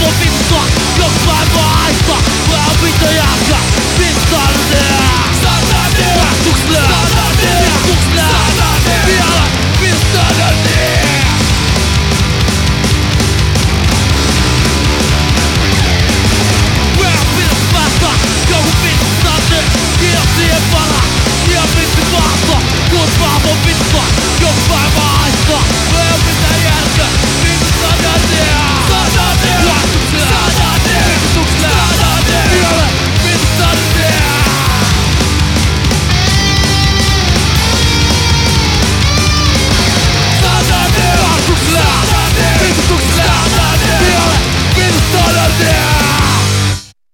Don't be fucked, goodbye.